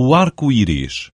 o arco-íris.